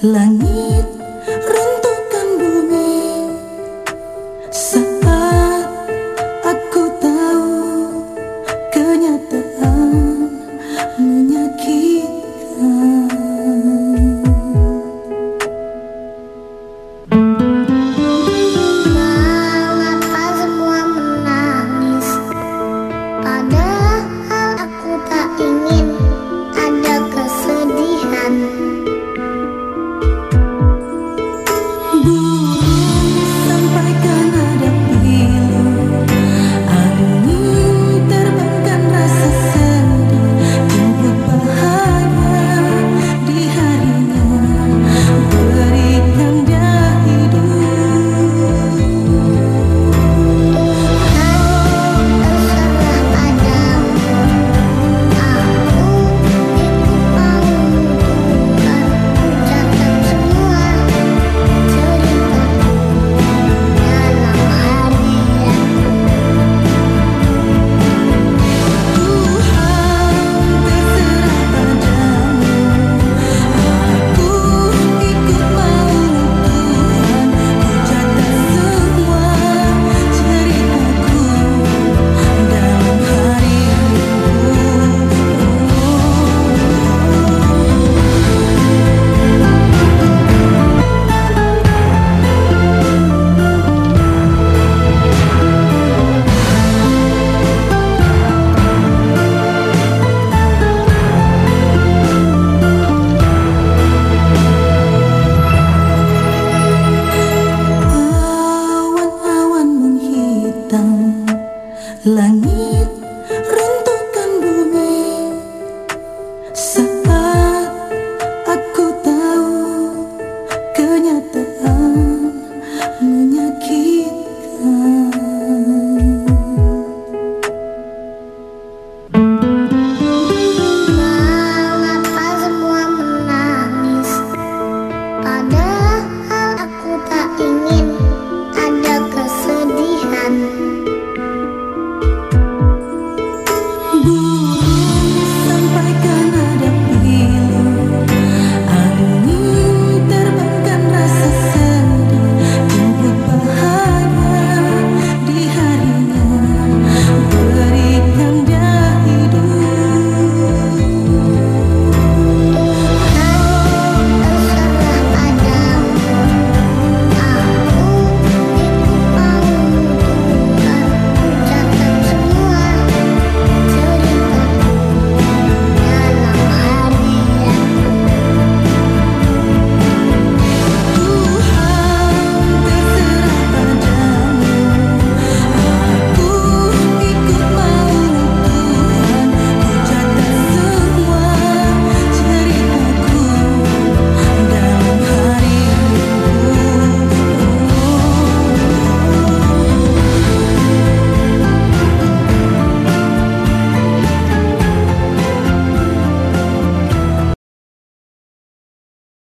冷。at the